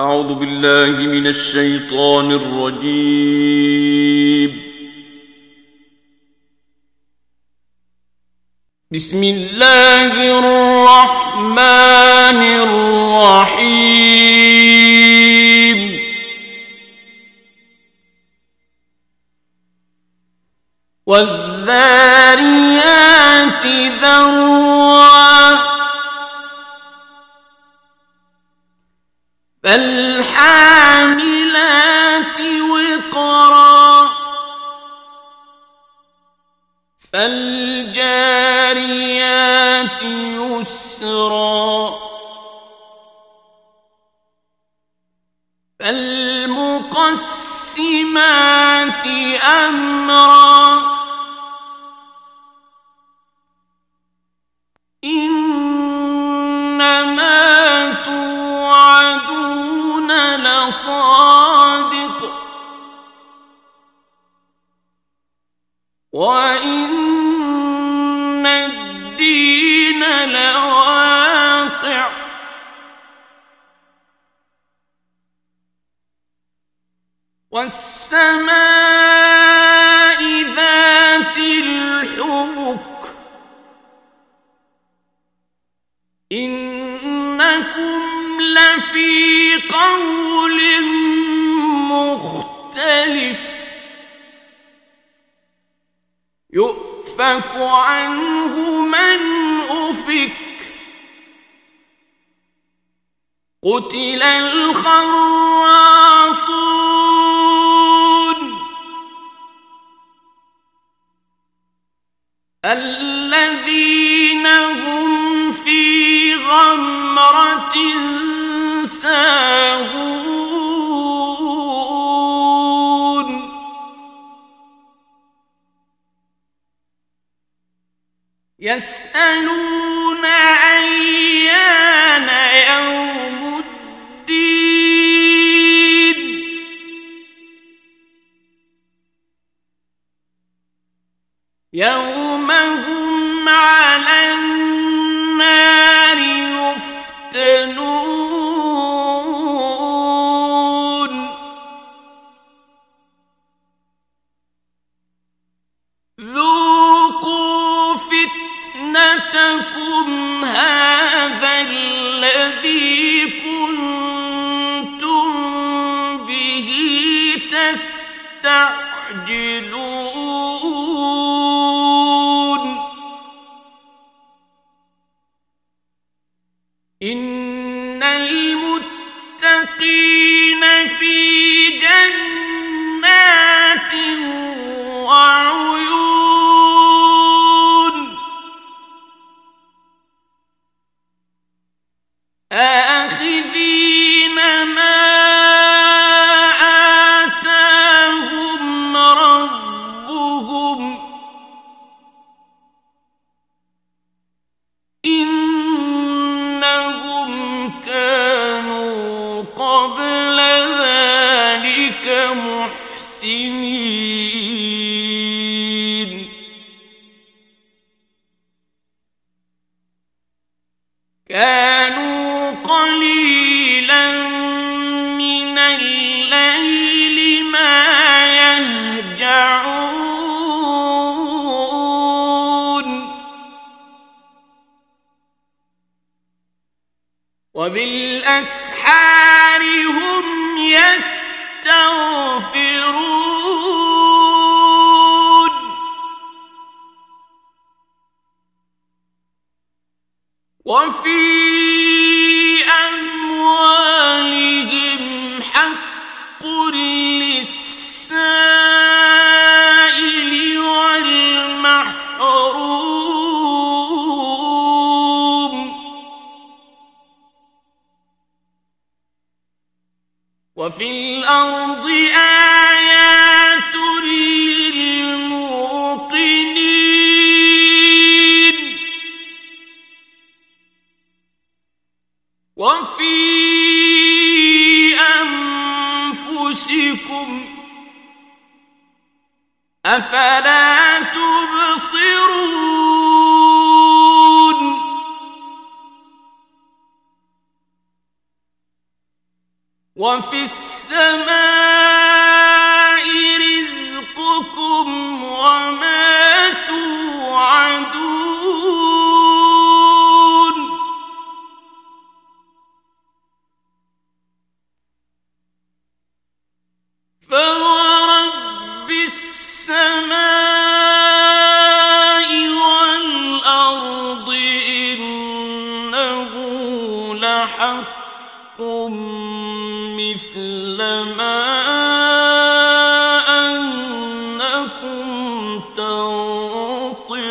أعوذ بالله من الشيطان الرجيم. بسم الله الرحمن الرحيم. والذاريات ذروا فالحاملات وقرا فالجاريات يسرا فالمقسمات أمرا لصادق وإن الدين لواقع. والسماء ذات الحبك. إنكم لفي قوم يؤفك عنه من أفك قتل الخراصون الذين هم في غمرة ساهون يسألون أيان يوم الدين. يوم هو كانوا قليلا من الليل ما يهجعون. وبالأسحار هم يستغفرون. وفي أموالهم حق للسائل والمحروم. وفي الأرض آل وفي أنفسكم أفلا تبصرون وفي السماء مثل ما أنكم تنطقون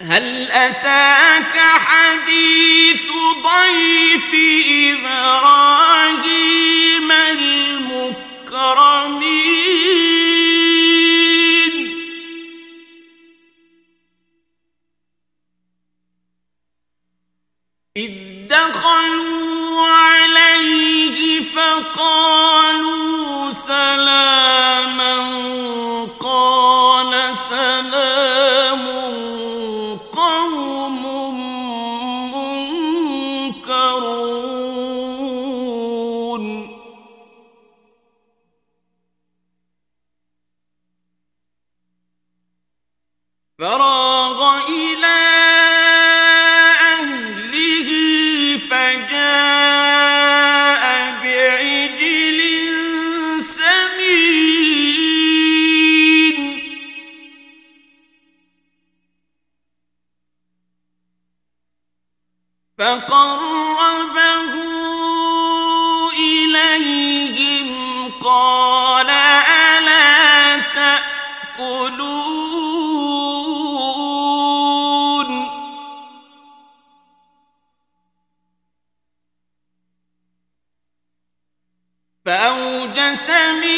هل أتاك حديث ضيف إبراهيم المكرمين إذ دخلوا عليه فقالوا سلام فقربه إليهم قال ألا تأكلون؟ فأوجس من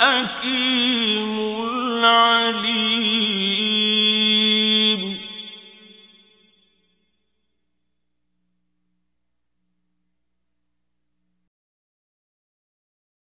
أَكِيمُ الْعَلِيمُ